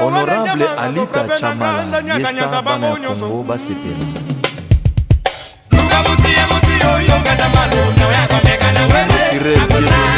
honorable alita chamala yesa bana ya kongo basepela lukabutiye muti oyongana malumno yakomekana were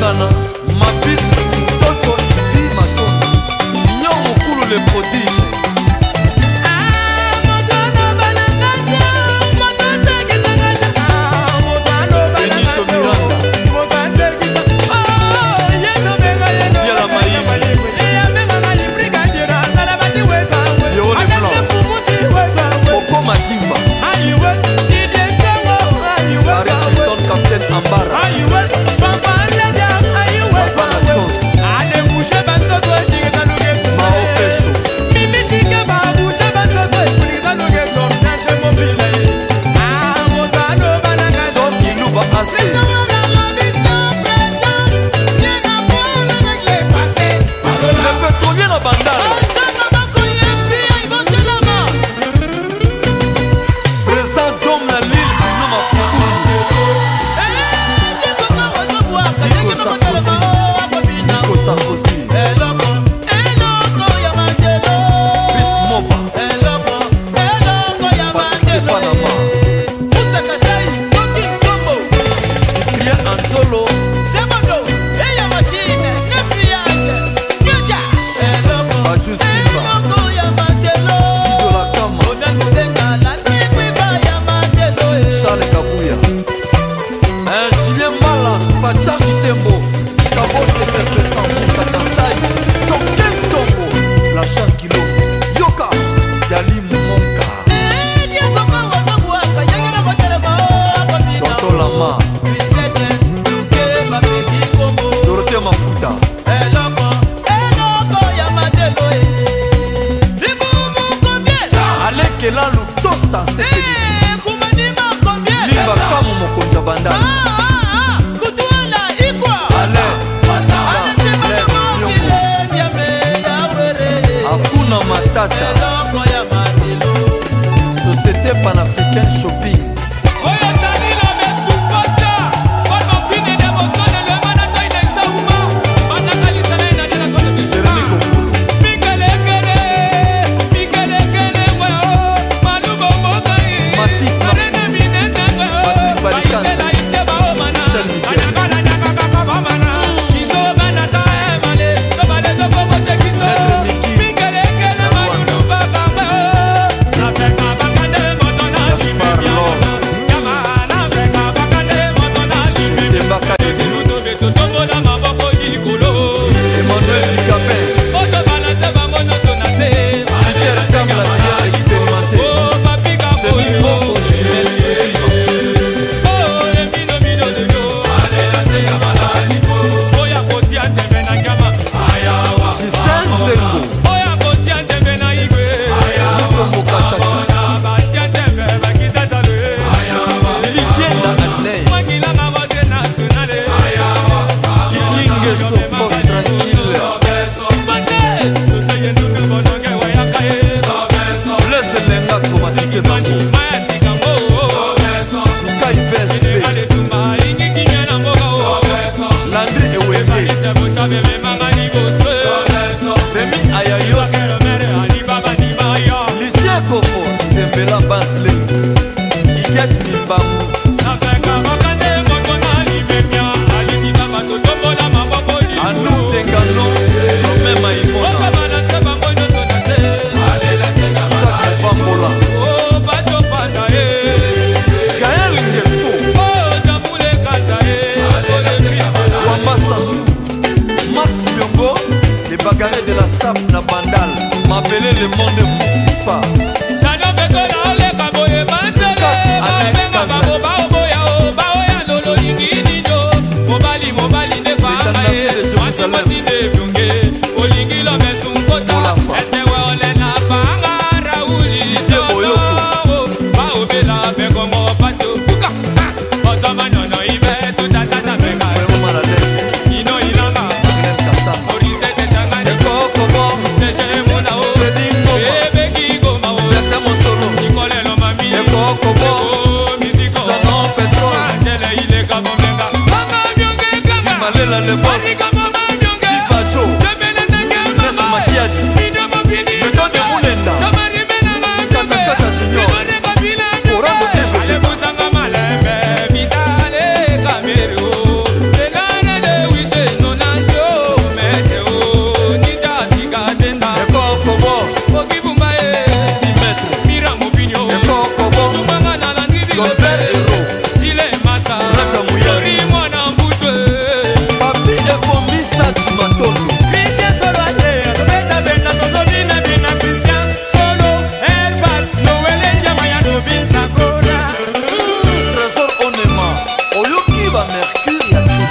kosangana weekend shopping à Mercure,